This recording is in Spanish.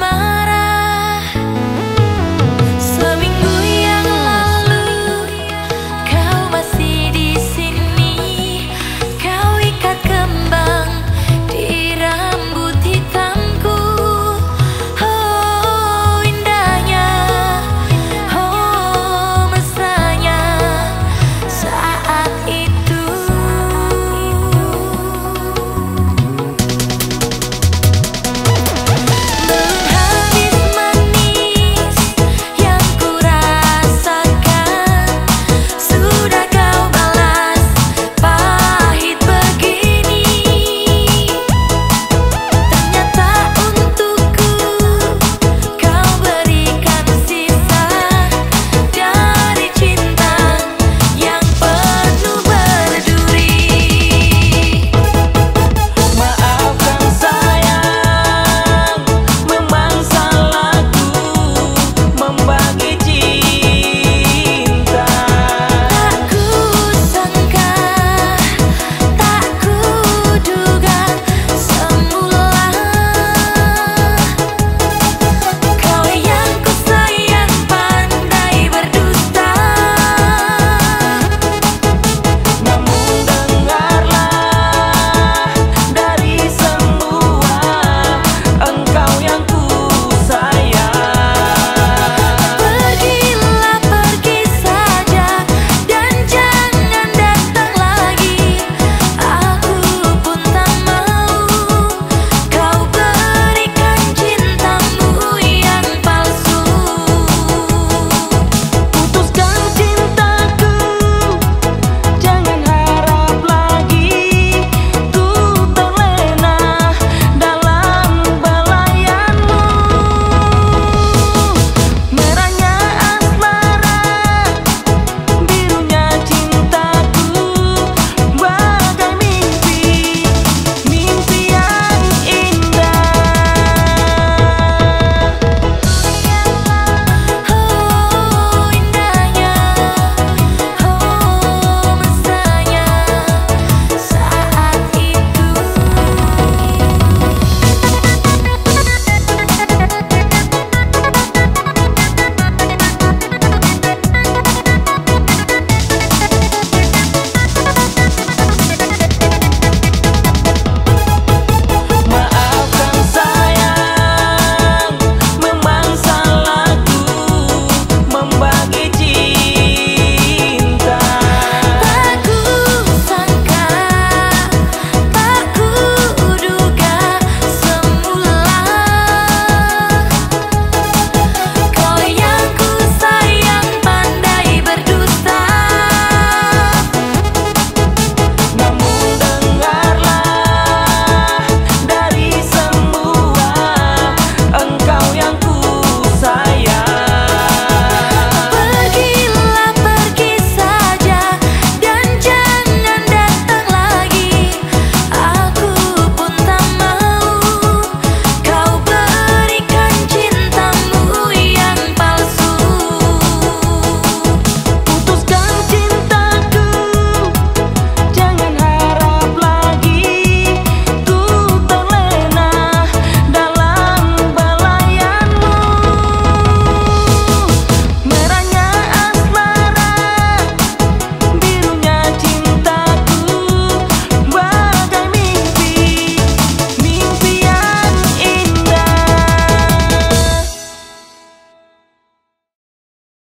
cerita